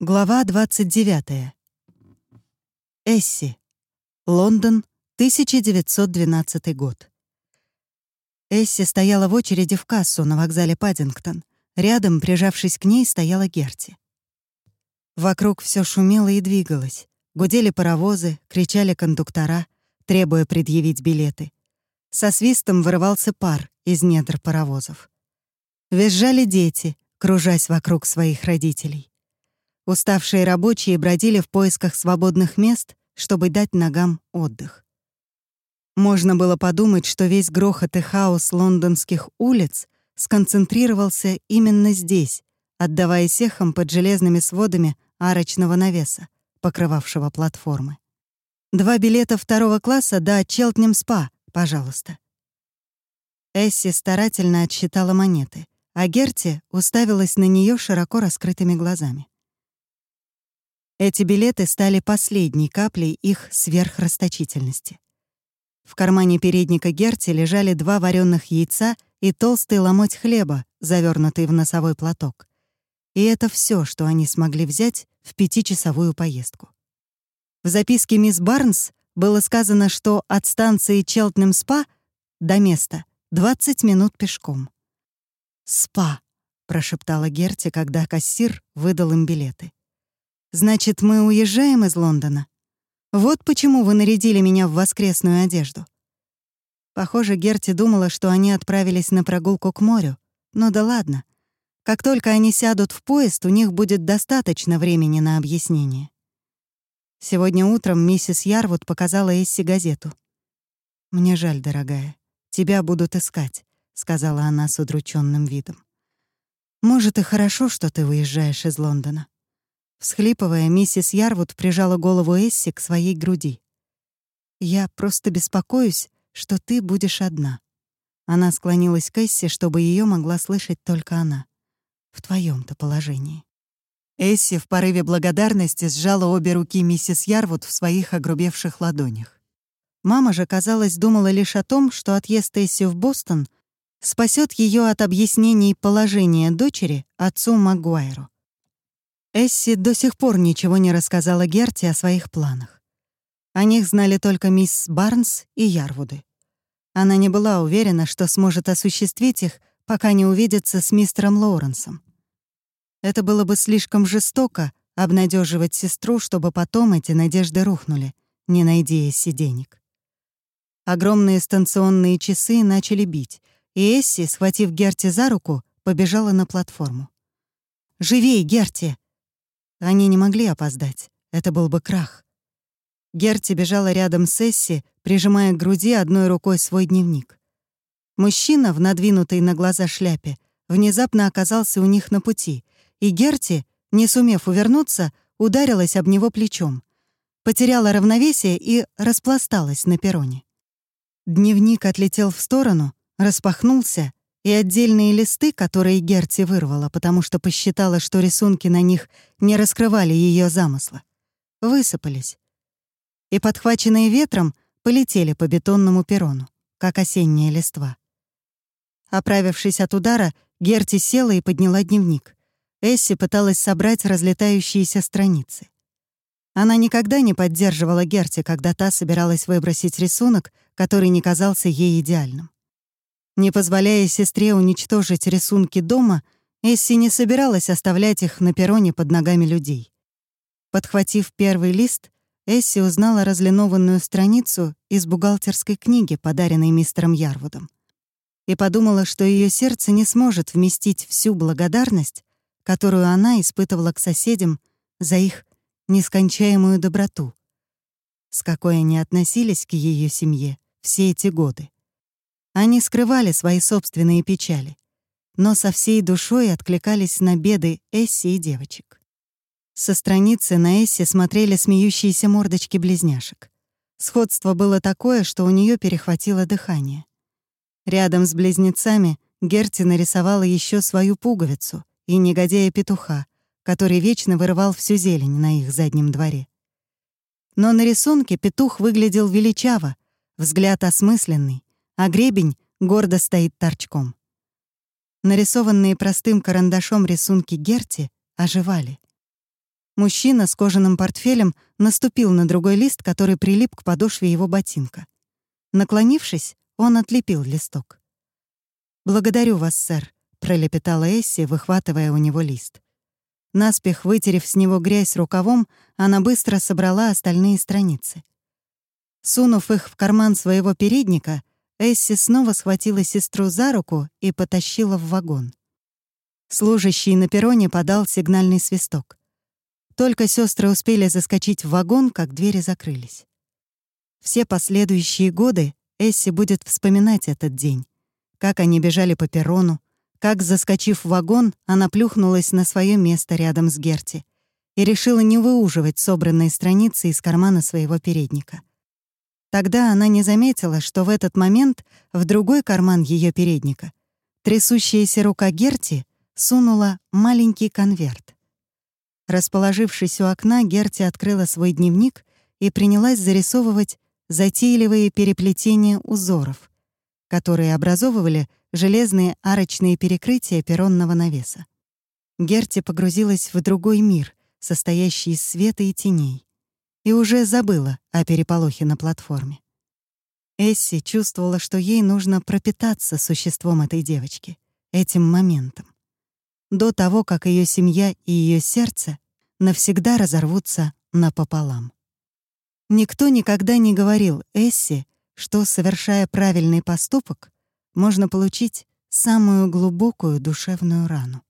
Глава 29. Эсси. Лондон, 1912 год. Эсси стояла в очереди в кассу на вокзале Паддингтон. Рядом, прижавшись к ней, стояла Герти. Вокруг все шумело и двигалось. Гудели паровозы, кричали кондуктора, требуя предъявить билеты. Со свистом вырывался пар из недр паровозов. Визжали дети, кружась вокруг своих родителей. Уставшие рабочие бродили в поисках свободных мест, чтобы дать ногам отдых. Можно было подумать, что весь грохот и хаос лондонских улиц сконцентрировался именно здесь, отдаваясь эхом под железными сводами арочного навеса, покрывавшего платформы. «Два билета второго класса до Челтнем-спа, пожалуйста». Эсси старательно отсчитала монеты, а Герти уставилась на нее широко раскрытыми глазами. Эти билеты стали последней каплей их сверхрасточительности. В кармане передника Герти лежали два вареных яйца и толстый ломоть хлеба, завернутый в носовой платок. И это все, что они смогли взять в пятичасовую поездку. В записке мисс Барнс было сказано, что от станции Челтнем-спа до места 20 минут пешком. «Спа», — прошептала Герти, когда кассир выдал им билеты. Значит, мы уезжаем из Лондона? Вот почему вы нарядили меня в воскресную одежду. Похоже, Герти думала, что они отправились на прогулку к морю. Но да ладно. Как только они сядут в поезд, у них будет достаточно времени на объяснение. Сегодня утром миссис Ярвуд показала Эсси газету. «Мне жаль, дорогая. Тебя будут искать», — сказала она с удрученным видом. «Может, и хорошо, что ты уезжаешь из Лондона. Всхлипывая, миссис Ярвуд прижала голову Эсси к своей груди. «Я просто беспокоюсь, что ты будешь одна». Она склонилась к Эсси, чтобы ее могла слышать только она. «В твоем то положении». Эсси в порыве благодарности сжала обе руки миссис Ярвуд в своих огрубевших ладонях. Мама же, казалось, думала лишь о том, что отъезд Эсси в Бостон спасет ее от объяснений положения дочери отцу Магуайру. Эсси до сих пор ничего не рассказала Герти о своих планах. О них знали только мисс Барнс и Ярвуды. Она не была уверена, что сможет осуществить их, пока не увидится с мистером Лоуренсом. Это было бы слишком жестоко обнадеживать сестру, чтобы потом эти надежды рухнули, не найдя Эсси денег. Огромные станционные часы начали бить, и Эсси, схватив Герти за руку, побежала на платформу. «Живей, Герти!» Они не могли опоздать. Это был бы крах. Герти бежала рядом с Эсси, прижимая к груди одной рукой свой дневник. Мужчина в надвинутой на глаза шляпе внезапно оказался у них на пути, и Герти, не сумев увернуться, ударилась об него плечом. Потеряла равновесие и распласталась на перроне. Дневник отлетел в сторону, распахнулся, и отдельные листы, которые Герти вырвала, потому что посчитала, что рисунки на них не раскрывали ее замысла, высыпались. И, подхваченные ветром, полетели по бетонному перрону, как осенняя листва. Оправившись от удара, Герти села и подняла дневник. Эсси пыталась собрать разлетающиеся страницы. Она никогда не поддерживала Герти, когда та собиралась выбросить рисунок, который не казался ей идеальным. Не позволяя сестре уничтожить рисунки дома, Эсси не собиралась оставлять их на перроне под ногами людей. Подхватив первый лист, Эсси узнала разлинованную страницу из бухгалтерской книги, подаренной мистером Ярвудом, и подумала, что ее сердце не сможет вместить всю благодарность, которую она испытывала к соседям за их нескончаемую доброту, с какой они относились к ее семье все эти годы. Они скрывали свои собственные печали, но со всей душой откликались на беды Эсси и девочек. Со страницы на Эсси смотрели смеющиеся мордочки близняшек. Сходство было такое, что у нее перехватило дыхание. Рядом с близнецами Герти нарисовала еще свою пуговицу и негодяя-петуха, который вечно вырывал всю зелень на их заднем дворе. Но на рисунке петух выглядел величаво, взгляд осмысленный, а гребень гордо стоит торчком. Нарисованные простым карандашом рисунки Герти оживали. Мужчина с кожаным портфелем наступил на другой лист, который прилип к подошве его ботинка. Наклонившись, он отлепил листок. «Благодарю вас, сэр», — пролепетала Эсси, выхватывая у него лист. Наспех вытерев с него грязь рукавом, она быстро собрала остальные страницы. Сунув их в карман своего передника, Эсси снова схватила сестру за руку и потащила в вагон. Служащий на перроне подал сигнальный свисток. Только сестры успели заскочить в вагон, как двери закрылись. Все последующие годы Эсси будет вспоминать этот день. Как они бежали по перрону, как, заскочив в вагон, она плюхнулась на свое место рядом с Герти и решила не выуживать собранные страницы из кармана своего передника. Тогда она не заметила, что в этот момент в другой карман ее передника трясущаяся рука Герти сунула маленький конверт. Расположившись у окна, Герти открыла свой дневник и принялась зарисовывать затейливые переплетения узоров, которые образовывали железные арочные перекрытия перронного навеса. Герти погрузилась в другой мир, состоящий из света и теней, и уже забыла о переполохе на платформе. Эсси чувствовала, что ей нужно пропитаться существом этой девочки, этим моментом до того, как ее семья и ее сердце навсегда разорвутся напополам. Никто никогда не говорил Эсси, что, совершая правильный поступок, можно получить самую глубокую душевную рану.